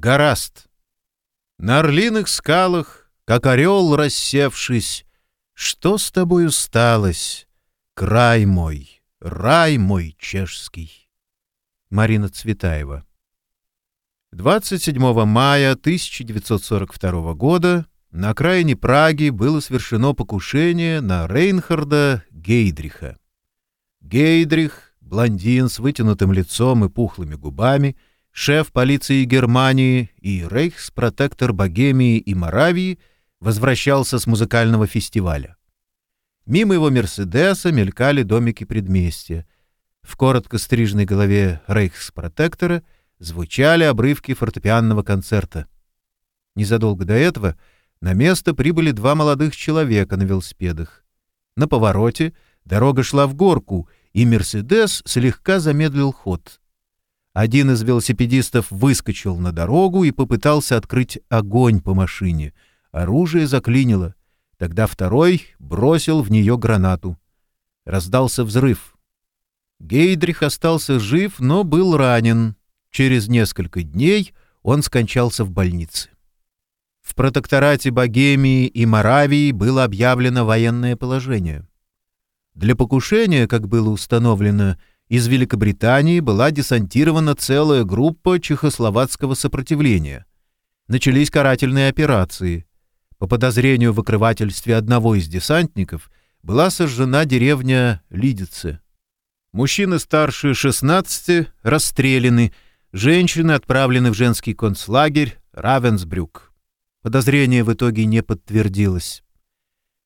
Гораст. На орлиных скалах, как орел рассевшись, Что с тобою сталось, край мой, рай мой чешский? Марина Цветаева 27 мая 1942 года на окраине Праги было совершено покушение на Рейнхарда Гейдриха. Гейдрих, блондин с вытянутым лицом и пухлыми губами, шеф полиции Германии и рейхспротектор Богемии и Моравии, возвращался с музыкального фестиваля. Мимо его «Мерседеса» мелькали домики предместья. В коротко стрижной голове рейхспротектора — звучали обрывки фортепианного концерта. Незадолго до этого на место прибыли два молодых человека на велосипедах. На повороте дорога шла в горку, и «Мерседес» слегка замедлил ход. Один из велосипедистов выскочил на дорогу и попытался открыть огонь по машине. Оружие заклинило. Тогда второй бросил в нее гранату. Раздался взрыв. Гейдрих остался жив, но был ранен. Через несколько дней он скончался в больнице. В протекторате Богемии и Моравии было объявлено военное положение. Для покушения, как было установлено, из Великобритании была десантирована целая группа чехословацкого сопротивления. Начались карательные операции. По подозрению в окрывательстве одного из десантников была сожжена деревня Лидице. Мужчины старше 16 расстреляны – Женщины отправлены в женский концлагерь Равенсбрюк. Подозрение в итоге не подтвердилось.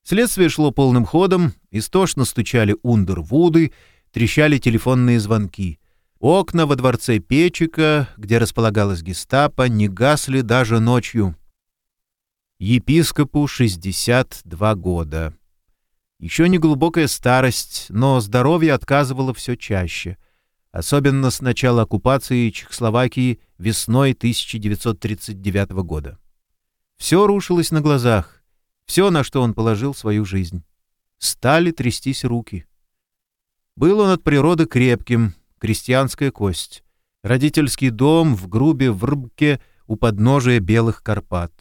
Следствие шло полным ходом, истошно стучали Ундервуды, трещали телефонные звонки. Окна во дворце Печика, где располагалась гестапо, не гасли даже ночью. Епископу 62 года. Еще не глубокая старость, но здоровье отказывало все чаще — особенно с начала оккупации Чехословакии весной 1939 года. Все рушилось на глазах, все, на что он положил свою жизнь. Стали трястись руки. Был он от природы крепким, крестьянская кость, родительский дом в грубе в Рбке у подножия Белых Карпат.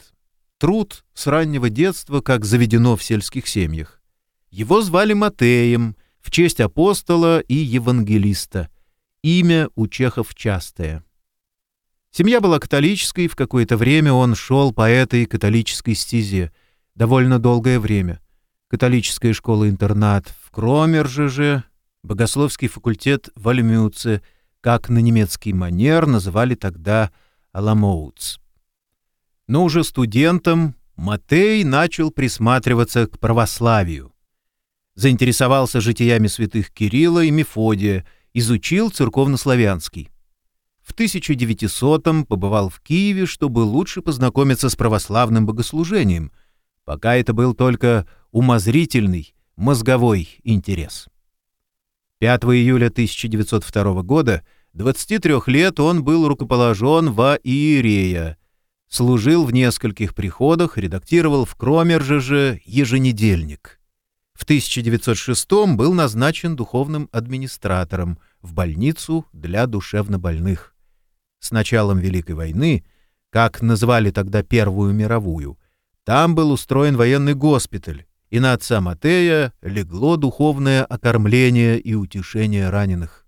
Труд с раннего детства, как заведено в сельских семьях. Его звали Матеем в честь апостола и евангелиста — Имя у чехов частое. Семья была католической, в какое-то время он шел по этой католической стезе. Довольно долгое время. Католическая школа-интернат в Кромерже же, богословский факультет в Альмюце, как на немецкий манер называли тогда Аламоутс. Но уже студентом Матей начал присматриваться к православию. Заинтересовался житиями святых Кирилла и Мефодия — изучил церковнославянский. В 1900-м побывал в Киеве, чтобы лучше познакомиться с православным богослужением, пока это был только умозрительный, мозговой интерес. 5 июля 1902 года, 23 лет, он был рукоположен во Иерея, служил в нескольких приходах, редактировал в Кромерже еженедельник — в 1906 был назначен духовным администратором в больницу для душевнобольных. С началом Великой войны, как называли тогда Первую мировую, там был устроен военный госпиталь, и на отца Матея легло духовное окормление и утешение раненых.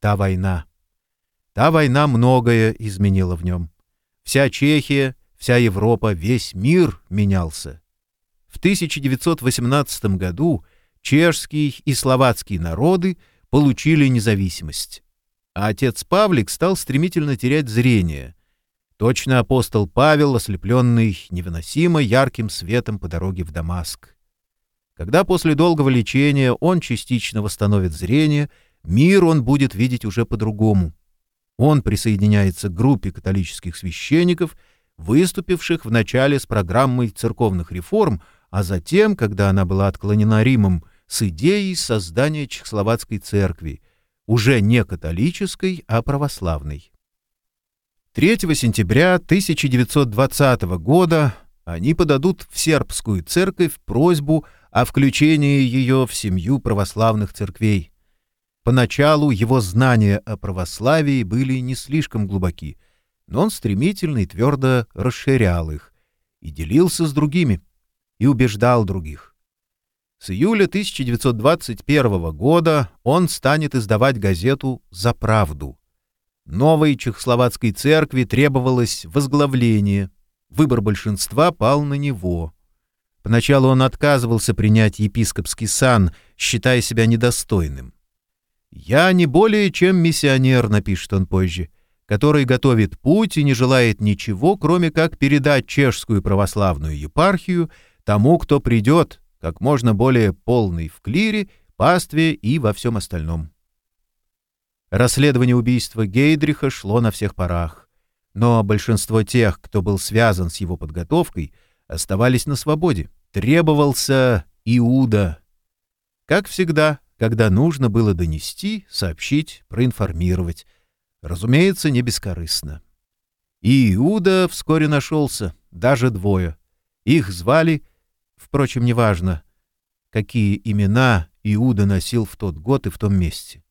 Та война. Та война многое изменила в нем. Вся Чехия, вся Европа, весь мир менялся. В 1918 году чешский и словацкий народы получили независимость. А отец Павлик стал стремительно терять зрение. Точно апостол Павел, ослепленный невыносимо ярким светом по дороге в Дамаск. Когда после долгого лечения он частично восстановит зрение, мир он будет видеть уже по-другому. Он присоединяется к группе католических священников, выступивших в начале с программой церковных реформ, а затем, когда она была отклонена Римом, с идеей создания Чехословацкой церкви, уже не католической, а православной. 3 сентября 1920 года они подадут в сербскую церковь просьбу о включении ее в семью православных церквей. Поначалу его знания о православии были не слишком глубоки, но он стремительно и твердо расширял их и делился с другими, и убеждал других. С июля 1921 года он станет издавать газету «За правду». Новой чехословацкой церкви требовалось возглавление. Выбор большинства пал на него. Поначалу он отказывался принять епископский сан, считая себя недостойным. «Я не более чем миссионер», — напишет он позже, который готовит путь и не желает ничего, кроме как передать чешскую православную епархию тому, кто придет, как можно более полный в клире, пастве и во всем остальном. Расследование убийства Гейдриха шло на всех парах, но большинство тех, кто был связан с его подготовкой, оставались на свободе. Требовался Иуда. Как всегда, когда нужно было донести, сообщить, проинформировать. Разумеется, не бескорыстно. И Иуда вскоре нашелся, даже двое. Их звали, впрочем, неважно, какие имена Иуда носил в тот год и в том месте.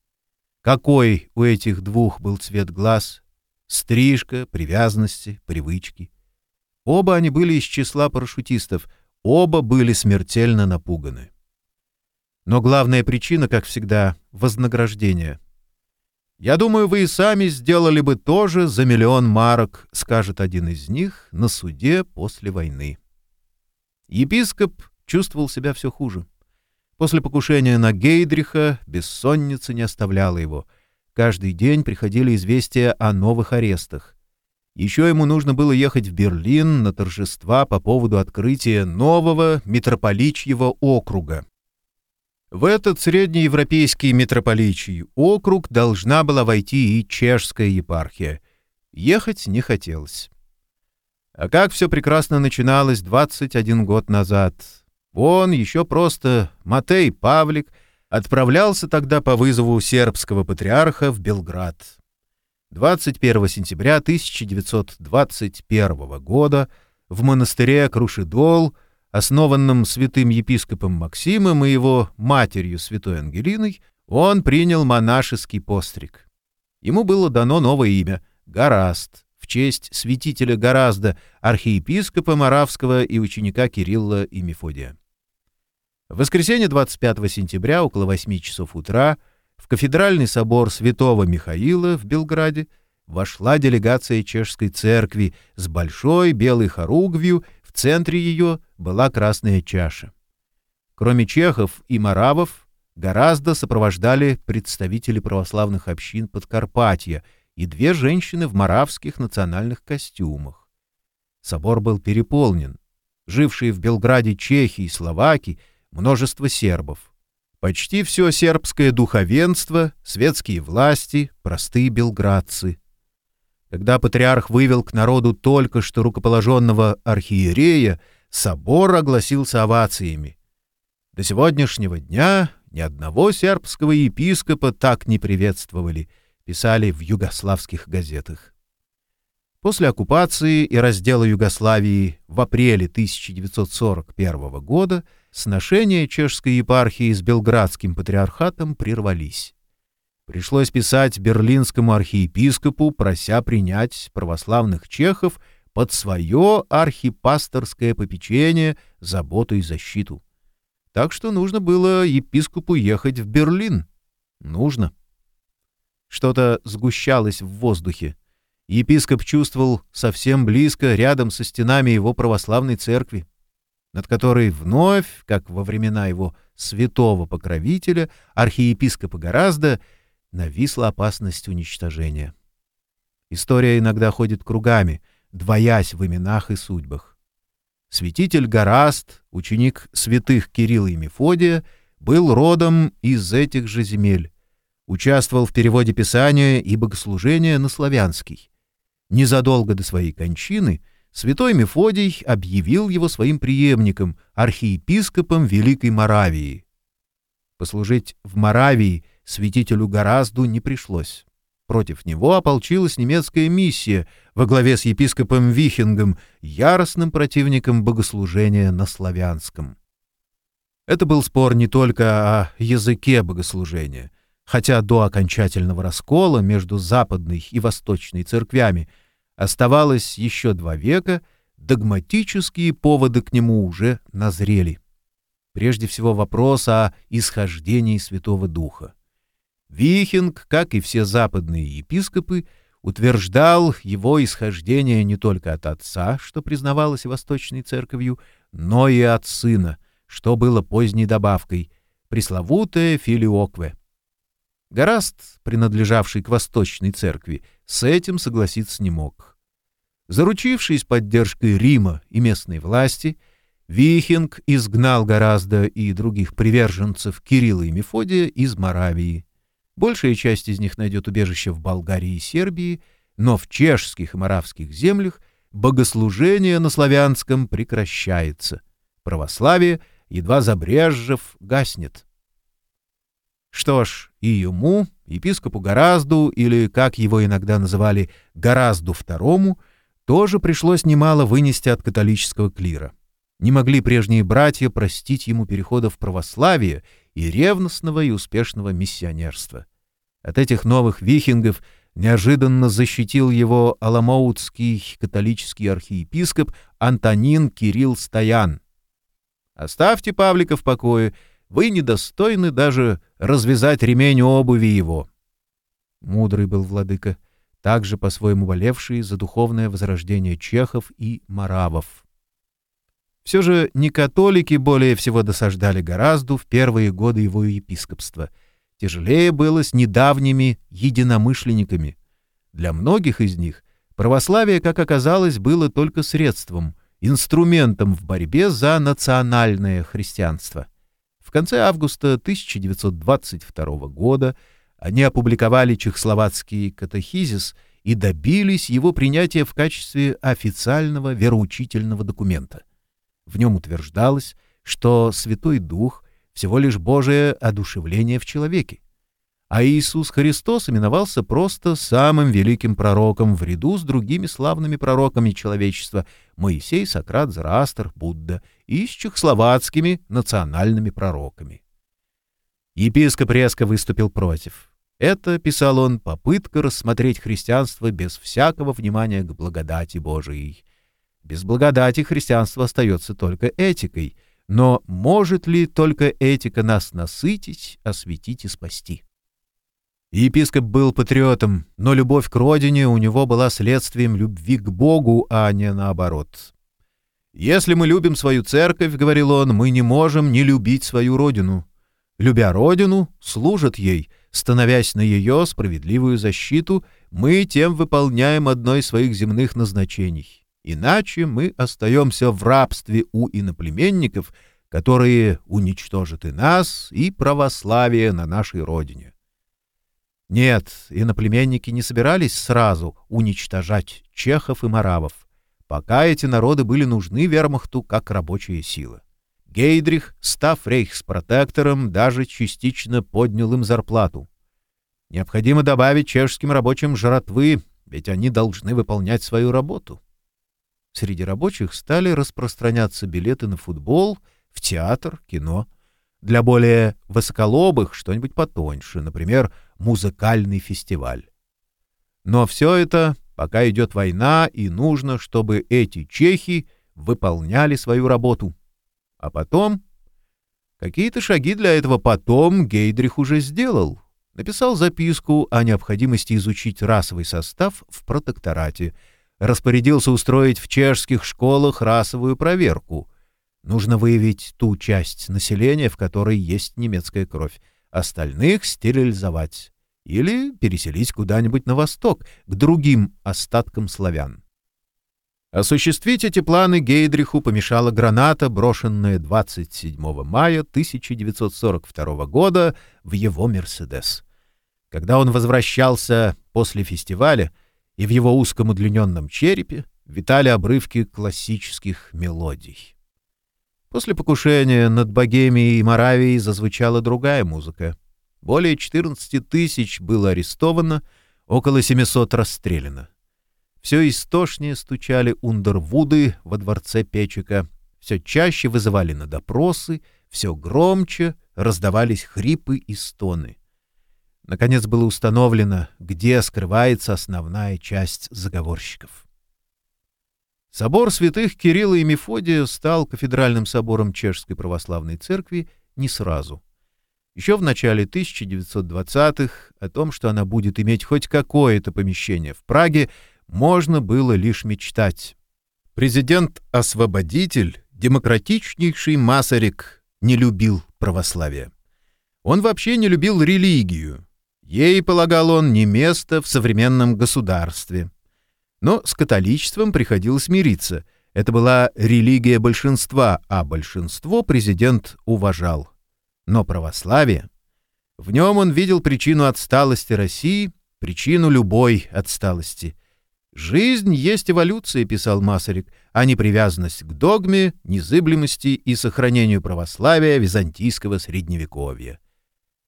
Какой у этих двух был цвет глаз, стрижка, привязанности, привычки. Оба они были из числа парашютистов, оба были смертельно напуганы. Но главная причина, как всегда, — вознаграждение. «Я думаю, вы и сами сделали бы то же за миллион марок», — скажет один из них на суде после войны. Епископ чувствовал себя все хуже. После покушения на Гейдриха бессонница не оставляла его. Каждый день приходили известия о новых арестах. Еще ему нужно было ехать в Берлин на торжества по поводу открытия нового митрополичьего округа. В этот среднеевропейский митрополичий округ должна была войти и чешская епархия. Ехать не хотелось. А как все прекрасно начиналось 21 год назад. Он, еще просто Матей Павлик, отправлялся тогда по вызову сербского патриарха в Белград. 21 сентября 1921 года в монастыре Крушидол – основанном святым епископом Максимом и его матерью святой Ангелиной, он принял монашеский постриг. Ему было дано новое имя — Гораст, в честь святителя Гораздо, архиепископа Моравского и ученика Кирилла и Мефодия. В воскресенье 25 сентября около 8 часов утра в кафедральный собор святого Михаила в Белграде вошла делегация чешской церкви с большой белой хоругвью в центре ее была красная чаша. Кроме чехов и маравов, гораздо сопровождали представители православных общин Подкарпатья и две женщины в маравских национальных костюмах. Собор был переполнен. Жившие в Белграде чехи и словаки, множество сербов. Почти все сербское духовенство, светские власти, простые белградцы. Когда патриарх вывел к народу только что рукоположенного архиерея, собор огласился овациями. До сегодняшнего дня ни одного сербского епископа так не приветствовали, писали в югославских газетах. После оккупации и раздела Югославии в апреле 1941 года сношения чешской епархии с Белградским патриархатом прервались. Пришлось писать берлинскому архиепископу, прося принять православных чехов под свое архипасторское попечение, заботу и защиту. Так что нужно было епископу ехать в Берлин. Нужно. Что-то сгущалось в воздухе. Епископ чувствовал совсем близко, рядом со стенами его православной церкви, над которой вновь, как во времена его святого покровителя, архиепископа гораздо, нависла опасность уничтожения. История иногда ходит кругами, двоясь в именах и судьбах. Святитель Гораст, ученик святых Кирилла и Мефодия, был родом из этих же земель, участвовал в переводе Писания и богослужения на славянский. Незадолго до своей кончины святой Мефодий объявил его своим преемником, архиепископом Великой Моравии. Послужить в Моравии святителю Горазду не пришлось. Против него ополчилась немецкая миссия во главе с епископом Вихингом, яростным противником богослужения на славянском. Это был спор не только о языке богослужения, хотя до окончательного раскола между западной и восточной церквями Оставалось еще два века, догматические поводы к нему уже назрели. Прежде всего вопрос о исхождении Святого Духа. Вихинг, как и все западные епископы, утверждал его исхождение не только от отца, что признавалось Восточной Церковью, но и от сына, что было поздней добавкой, пресловутая филиокве. Гораст, принадлежавший к Восточной Церкви, с этим согласиться не мог. Заручившись поддержкой Рима и местной власти, Вихинг изгнал гораздо и других приверженцев Кирилла и Мефодия из Моравии. Большая часть из них найдет убежище в Болгарии и Сербии, но в чешских и моравских землях богослужение на славянском прекращается. Православие, едва забрежжев, гаснет. Что ж, и ему, епископу Горазду, или, как его иногда называли, Горазду II, тоже пришлось немало вынести от католического клира. Не могли прежние братья простить ему перехода в православие и ревностного и успешного миссионерства. От этих новых вихингов неожиданно защитил его аламоутский католический архиепископ Антонин Кирилл Стоян. «Оставьте Павлика в покое, вы недостойны даже развязать ремень обуви его». Мудрый был владыка, также по-своему болевший за духовное возрождение чехов и маравов. Все же не католики более всего досаждали гораздо в первые годы его епископства. Тяжелее было с недавними единомышленниками. Для многих из них православие, как оказалось, было только средством, инструментом в борьбе за национальное христианство. В конце августа 1922 года они опубликовали чехословацкий катехизис и добились его принятия в качестве официального вероучительного документа. В нем утверждалось, что Святой Дух — всего лишь Божие одушевление в человеке. А Иисус Христос именовался просто самым великим пророком в ряду с другими славными пророками человечества — Моисей, Сократ, Зараастер, Будда и с чехословацкими национальными пророками. Епископ резко выступил против. Это, писал он, попытка рассмотреть христианство без всякого внимания к благодати Божией. Без благодати христианство остается только этикой, но может ли только этика нас насытить, осветить и спасти? Епископ был патриотом, но любовь к родине у него была следствием любви к Богу, а не наоборот. «Если мы любим свою церковь, — говорил он, — мы не можем не любить свою родину. Любя родину, служат ей, становясь на ее справедливую защиту, мы тем выполняем одно из своих земных назначений. Иначе мы остаемся в рабстве у иноплеменников, которые уничтожат и нас, и православие на нашей родине. Нет, иноплеменники не собирались сразу уничтожать чехов и маравов, пока эти народы были нужны вермахту как рабочая сила. Гейдрих, став рейхспротектором, даже частично поднял им зарплату. Необходимо добавить чешским рабочим жратвы, ведь они должны выполнять свою работу. Среди рабочих стали распространяться билеты на футбол, в театр, кино. Для более высоколобых что-нибудь потоньше, например, музыкальный фестиваль. Но все это, пока идет война, и нужно, чтобы эти чехи выполняли свою работу. А потом... Какие-то шаги для этого потом Гейдрих уже сделал. Написал записку о необходимости изучить расовый состав в протекторате — распорядился устроить в чешских школах расовую проверку. Нужно выявить ту часть населения, в которой есть немецкая кровь, остальных стерилизовать или переселить куда-нибудь на восток, к другим остаткам славян. Осуществить эти планы Гейдриху помешала граната, брошенная 27 мая 1942 года в его «Мерседес». Когда он возвращался после фестиваля, и в его узком удлиненном черепе витали обрывки классических мелодий. После покушения над Богемией и Моравией зазвучала другая музыка. Более 14 тысяч было арестовано, около 700 расстреляно. Все истошнее стучали ундервуды во дворце Печика, все чаще вызывали на допросы, все громче раздавались хрипы и стоны. Наконец было установлено, где скрывается основная часть заговорщиков. Собор святых Кирилла и Мефодия стал кафедральным собором Чешской православной церкви не сразу. Еще в начале 1920-х о том, что она будет иметь хоть какое-то помещение в Праге, можно было лишь мечтать. Президент-освободитель, демократичнейший Масарик, не любил православие. Он вообще не любил религию. Ей, полагал он, не место в современном государстве. Но с католичеством приходилось мириться. Это была религия большинства, а большинство президент уважал. Но православие... В нем он видел причину отсталости России, причину любой отсталости. «Жизнь есть эволюция», — писал Масарик, а не привязанность к догме, незыблемости и сохранению православия византийского средневековья.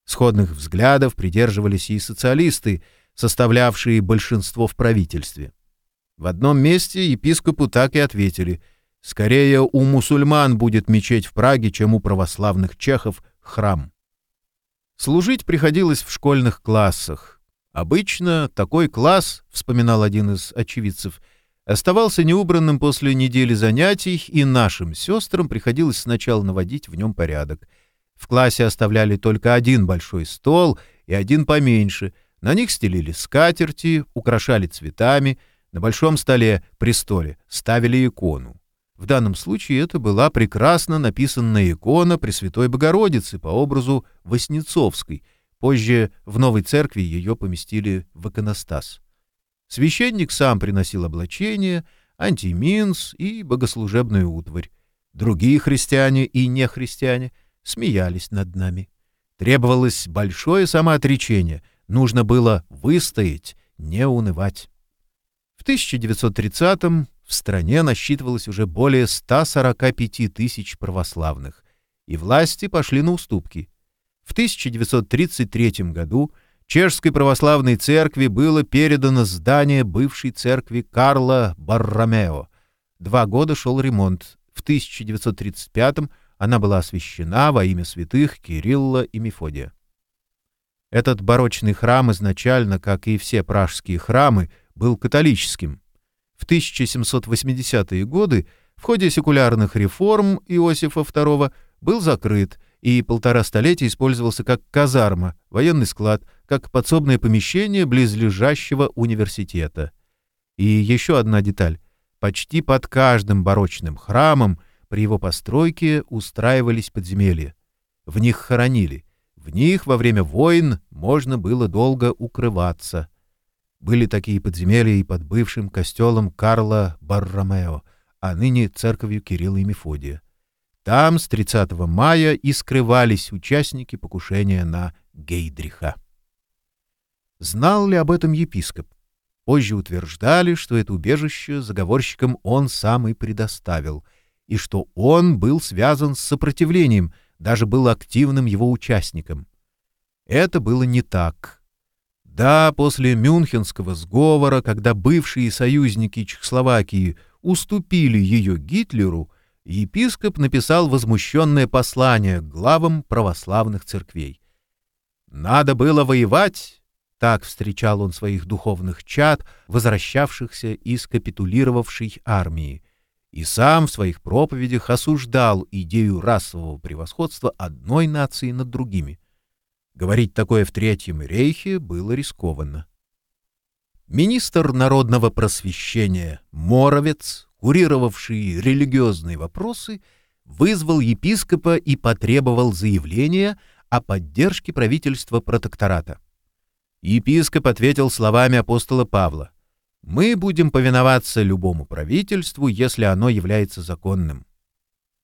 Сходных взглядов придерживались и социалисты, составлявшие большинство в правительстве. В одном месте епископу так и ответили «Скорее у мусульман будет мечеть в Праге, чем у православных чехов храм». Служить приходилось в школьных классах. Обычно такой класс, вспоминал один из очевидцев, оставался неубранным после недели занятий, и нашим сестрам приходилось сначала наводить в нем порядок. В классе оставляли только один большой стол и один поменьше. На них стелили скатерти, украшали цветами — на большом столе, престоле, ставили икону. В данном случае это была прекрасно написанная икона Пресвятой Богородицы по образу Воснецовской. Позже в новой церкви ее поместили в иконостас. Священник сам приносил облачение, антиминс и богослужебную утварь. Другие христиане и нехристиане смеялись над нами. Требовалось большое самоотречение, нужно было выстоять, не унывать. В 1930-м в стране насчитывалось уже более 145 тысяч православных, и власти пошли на уступки. В 1933 году Чешской православной церкви было передано здание бывшей церкви Карла Барромео. Два года шел ремонт. В 1935 она была освящена во имя святых Кирилла и Мефодия. Этот барочный храм изначально, как и все пражские храмы, был католическим. В 1780-е годы в ходе секулярных реформ Иосифа II был закрыт и полтора столетия использовался как казарма, военный склад, как подсобное помещение близлежащего университета. И еще одна деталь. Почти под каждым барочным храмом при его постройке устраивались подземелья. В них хоронили. В них во время войн можно было долго укрываться. Были такие подземелья и под бывшим костелом Карла Барромео, а ныне церковью Кирилла и Мефодия. Там с 30 мая и скрывались участники покушения на Гейдриха. Знал ли об этом епископ? Позже утверждали, что это убежище заговорщикам он сам и предоставил, и что он был связан с сопротивлением, даже был активным его участником. Это было не так. Да, после Мюнхенского сговора, когда бывшие союзники Чехословакии уступили ее Гитлеру, епископ написал возмущенное послание главам православных церквей. «Надо было воевать!» — так встречал он своих духовных чад, возвращавшихся из капитулировавшей армии, и сам в своих проповедях осуждал идею расового превосходства одной нации над другими. Говорить такое в Третьем рейхе было рискованно. Министр народного просвещения Моровец, курировавший религиозные вопросы, вызвал епископа и потребовал заявления о поддержке правительства протектората. Епископ ответил словами апостола Павла «Мы будем повиноваться любому правительству, если оно является законным».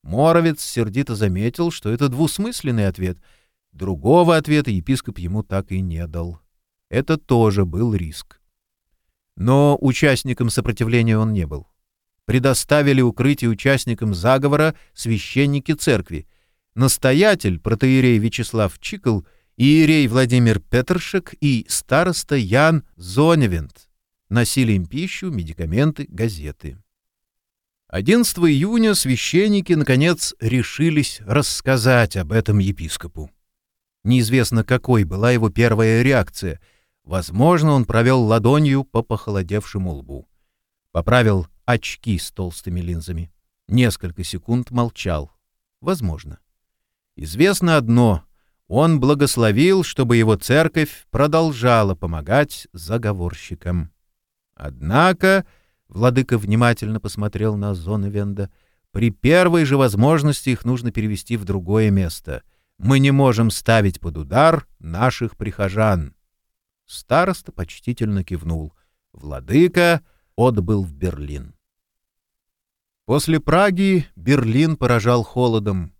Моровец сердито заметил, что это двусмысленный ответ — Другого ответа епископ ему так и не дал. Это тоже был риск. Но участником сопротивления он не был. Предоставили укрытие участникам заговора священники церкви. Настоятель, протеерей Вячеслав Чикл, иерей Владимир Петершек и староста Ян Зоневент носили им пищу, медикаменты, газеты. 11 июня священники, наконец, решились рассказать об этом епископу. Неизвестно, какой была его первая реакция. Возможно, он провел ладонью по похолодевшему лбу. Поправил очки с толстыми линзами. Несколько секунд молчал. Возможно. Известно одно — он благословил, чтобы его церковь продолжала помогать заговорщикам. Однако, владыка внимательно посмотрел на Зоневенда, при первой же возможности их нужно перевести в другое место. Мы не можем ставить под удар наших прихожан. Староста почтительно кивнул. Владыка отбыл в Берлин. После Праги Берлин поражал холодом.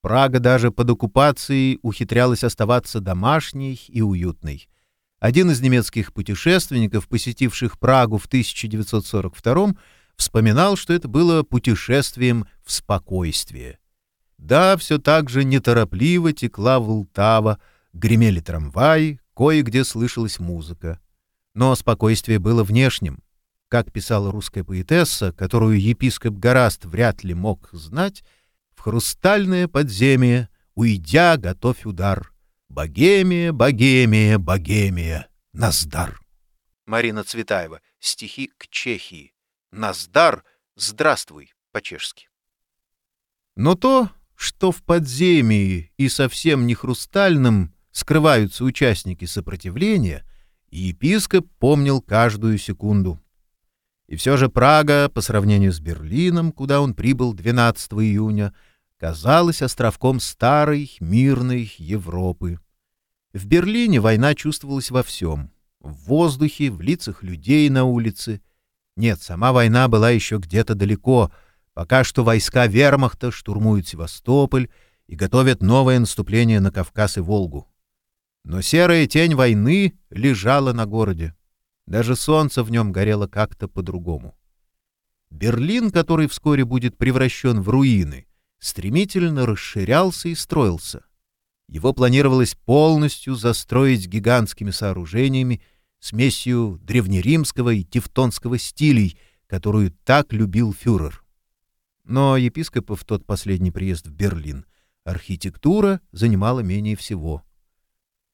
Прага даже под оккупацией ухитрялась оставаться домашней и уютной. Один из немецких путешественников, посетивших Прагу в 1942 вспоминал, что это было путешествием в спокойствие. Да, все так же неторопливо текла Волтава, гремели трамваи, кое-где слышалась музыка. Но спокойствие было внешним. Как писала русская поэтесса, которую епископ Гораст вряд ли мог знать, «В хрустальное подземье, уйдя, готовь удар». Богемия, богемия, богемия, Наздар. Марина Цветаева. Стихи к Чехии. Наздар, здравствуй, по-чешски. Но то, что в подземии и совсем не хрустальном скрываются участники сопротивления, епископ помнил каждую секунду. И все же Прага, по сравнению с Берлином, куда он прибыл 12 июня, казалась островком старой мирной Европы. В Берлине война чувствовалась во всем — в воздухе, в лицах людей на улице. Нет, сама война была еще где-то далеко, пока что войска вермахта штурмуют Севастополь и готовят новое наступление на Кавказ и Волгу. Но серая тень войны лежала на городе. Даже солнце в нем горело как-то по-другому. Берлин, который вскоре будет превращен в руины, стремительно расширялся и строился. Его планировалось полностью застроить гигантскими сооружениями, смесью древнеримского и тевтонского стилей, которую так любил фюрер. Но епископа в тот последний приезд в Берлин архитектура занимала менее всего.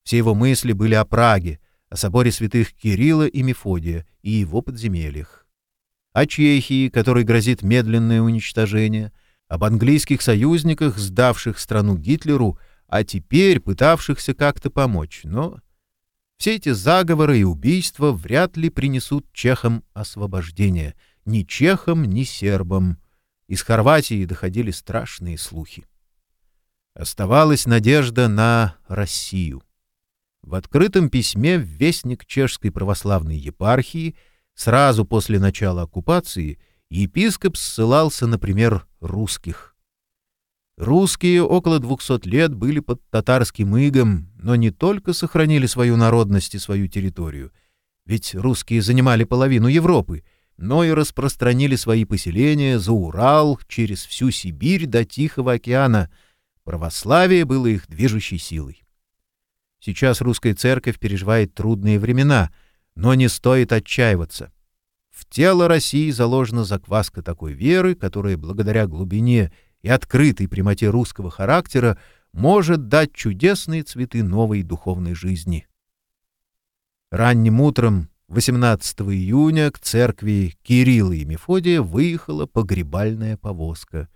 Все его мысли были о Праге, о соборе святых Кирилла и Мефодия и его подземельях. О Чехии, которой грозит медленное уничтожение — об английских союзниках, сдавших страну Гитлеру, а теперь пытавшихся как-то помочь. Но все эти заговоры и убийства вряд ли принесут чехам освобождение. Ни чехам, ни сербам. Из Хорватии доходили страшные слухи. Оставалась надежда на Россию. В открытом письме в Вестник Чешской православной епархии сразу после начала оккупации епископ ссылался, например, русских. Русские около двухсот лет были под татарским игом, но не только сохранили свою народность и свою территорию, ведь русские занимали половину Европы, но и распространили свои поселения за Урал, через всю Сибирь до Тихого океана. Православие было их движущей силой. Сейчас русская церковь переживает трудные времена, но не стоит отчаиваться. В тело России заложена закваска такой веры, которая благодаря глубине и открытой прямоте русского характера может дать чудесные цветы новой духовной жизни. Ранним утром 18 июня к церкви Кирилла и Мефодия выехала погребальная повозка.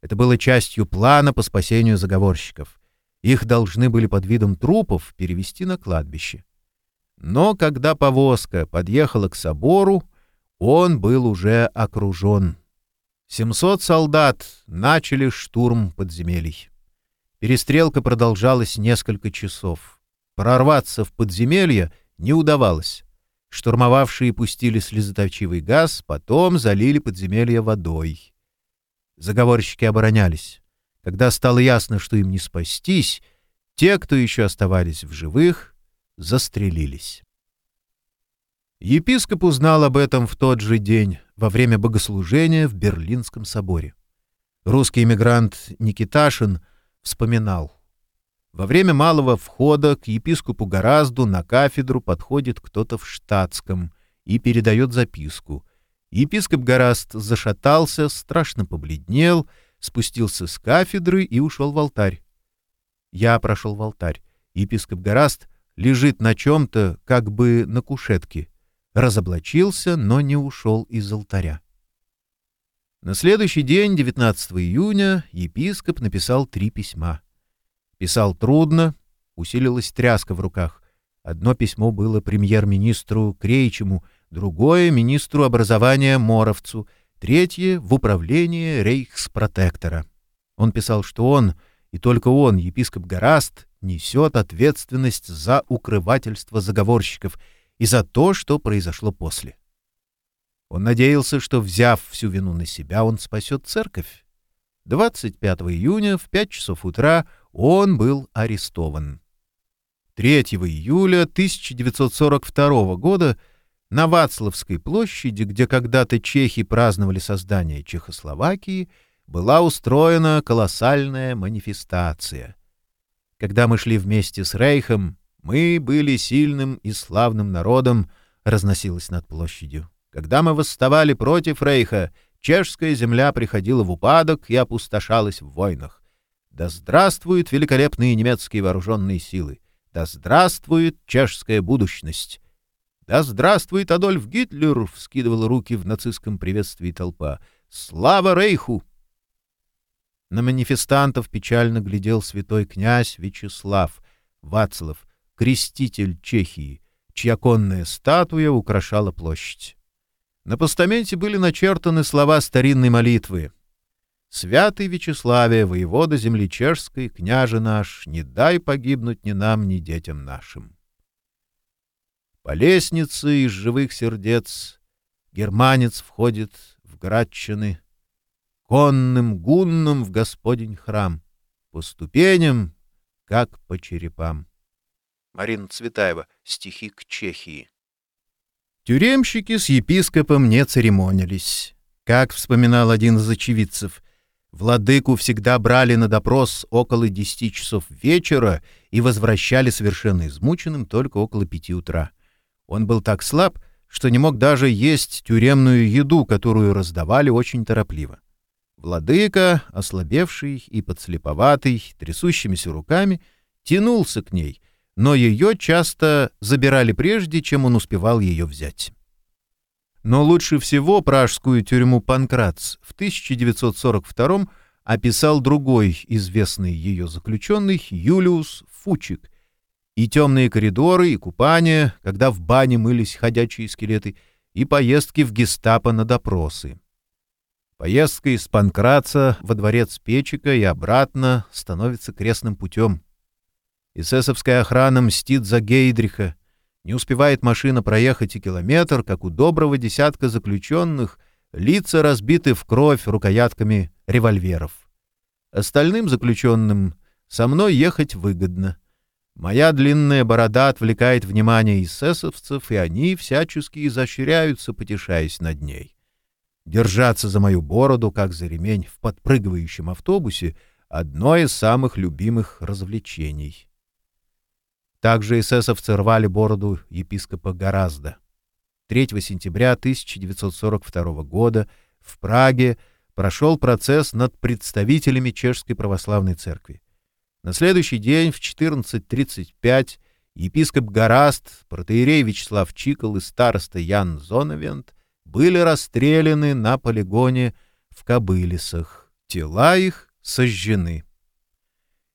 Это было частью плана по спасению заговорщиков. Их должны были под видом трупов перевести на кладбище. Но когда повозка подъехала к собору, он был уже окружен. 700 солдат начали штурм подземелий. Перестрелка продолжалась несколько часов. Прорваться в подземелье не удавалось. Штурмовавшие пустили слезоточивый газ, потом залили подземелье водой. Заговорщики оборонялись. Когда стало ясно, что им не спастись, те, кто еще оставались в живых, застрелились. Епископ узнал об этом в тот же день, во время богослужения в Берлинском соборе. Русский эмигрант Никиташин вспоминал. Во время малого входа к епископу Горазду на кафедру подходит кто-то в штатском и передает записку. Епископ Гораст зашатался, страшно побледнел, спустился с кафедры и ушел в алтарь. Я прошел в алтарь. Епископ Гораст лежит на чем-то, как бы на кушетке — разоблачился, но не ушел из алтаря. На следующий день, 19 июня, епископ написал три письма. Писал трудно, усилилась тряска в руках. Одно письмо было премьер-министру Крейчему, другое — министру образования Моровцу, третье — в управление рейхспротектора. Он писал, что он, и только он, епископ Гораст, несет ответственность за укрывательство заговорщиков и за то, что произошло после. Он надеялся, что, взяв всю вину на себя, он спасет церковь. 25 июня в 5 часов утра он был арестован. 3 июля 1942 года на Вацлавской площади, где когда-то чехи праздновали создание Чехословакии, была устроена колоссальная манифестация. Когда мы шли вместе с Рейхом, мы были сильным и славным народом, разносилось над площадью. Когда мы восставали против Рейха, чешская земля приходила в упадок и опустошалась в войнах. Да здравствуют великолепные немецкие вооруженные силы! Да здравствует чешская будущность! «Да здравствует Адольф Гитлер!» — вскидывала руки в нацистском приветствии толпа. «Слава Рейху!» На манифестантов печально глядел святой князь Вячеслав Вацлав, креститель Чехии, чья конная статуя украшала площадь. На постаменте были начертаны слова старинной молитвы. «Святый Вячеславе, воевода земли чешской, княже наш, не дай погибнуть ни нам, ни детям нашим». По лестнице из живых сердец германец входит в Градчины, конным гунном в Господень храм, по ступеням, как по черепам. Марина Цветаева. Стихи к Чехии. Тюремщики с епископом не церемонились. Как вспоминал один из очевидцев, владыку всегда брали на допрос около десяти часов вечера и возвращали совершенно измученным только около пяти утра. Он был так слаб, что не мог даже есть тюремную еду, которую раздавали очень торопливо. Владыка, ослабевший и подслеповатый, трясущимися руками, тянулся к ней, но ее часто забирали прежде, чем он успевал ее взять. Но лучше всего пражскую тюрьму Панкратс в 1942 описал другой известный ее заключенный Юлиус Фучик. И темные коридоры, и купания, когда в бане мылись ходячие скелеты, и поездки в гестапо на допросы. Поездка из Панкратца во дворец Печика и обратно становится крестным путем. Эсэсовская охрана мстит за Гейдриха. Не успевает машина проехать и километр, как у доброго десятка заключенных лица разбиты в кровь рукоятками револьверов. Остальным заключенным со мной ехать выгодно. Моя длинная борода отвлекает внимание эсэсовцев, и они всячески изощряются, потешаясь над ней. Держаться за мою бороду, как за ремень в подпрыгивающем автобусе — одно из самых любимых развлечений. Также эсэсовцы рвали бороду епископа гораздо. 3 сентября 1942 года в Праге прошел процесс над представителями Чешской православной церкви. На следующий день в 14.35 епископ Гораст, протеерей Вячеслав Чикол и староста Ян Зоновент были расстреляны на полигоне в Кобылисах. Тела их сожжены.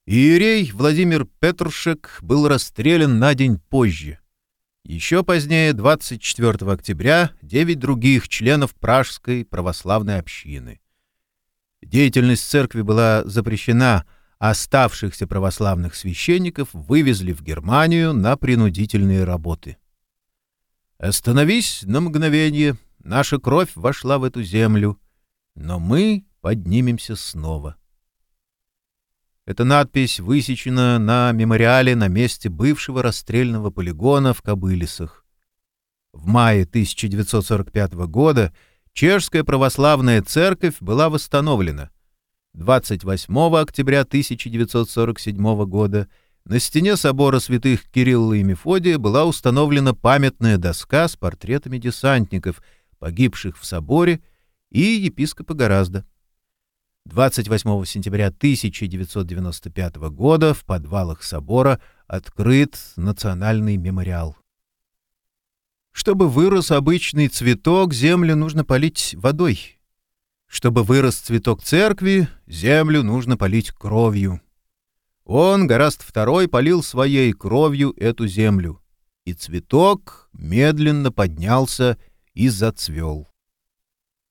Иерей Владимир Петрушек был расстрелян на день позже. Еще позднее, 24 октября, девять других членов Пражской православной общины. Деятельность церкви была запрещена, оставшихся православных священников вывезли в Германию на принудительные работы. «Остановись на мгновение, наша кровь вошла в эту землю, но мы поднимемся снова». Эта надпись высечена на мемориале на месте бывшего расстрельного полигона в Кобылисах. В мае 1945 года Чешская православная церковь была восстановлена. 28 октября 1947 года на стене собора святых Кирилла и Мефодия была установлена памятная доска с портретами десантников, погибших в соборе, и епископа Гораздо. 28 сентября 1995 года в подвалах собора открыт национальный мемориал. Чтобы вырос обычный цветок, землю нужно полить водой. Чтобы вырос цветок церкви, землю нужно полить кровью. Он, Гораст II, полил своей кровью эту землю, и цветок медленно поднялся и зацвел.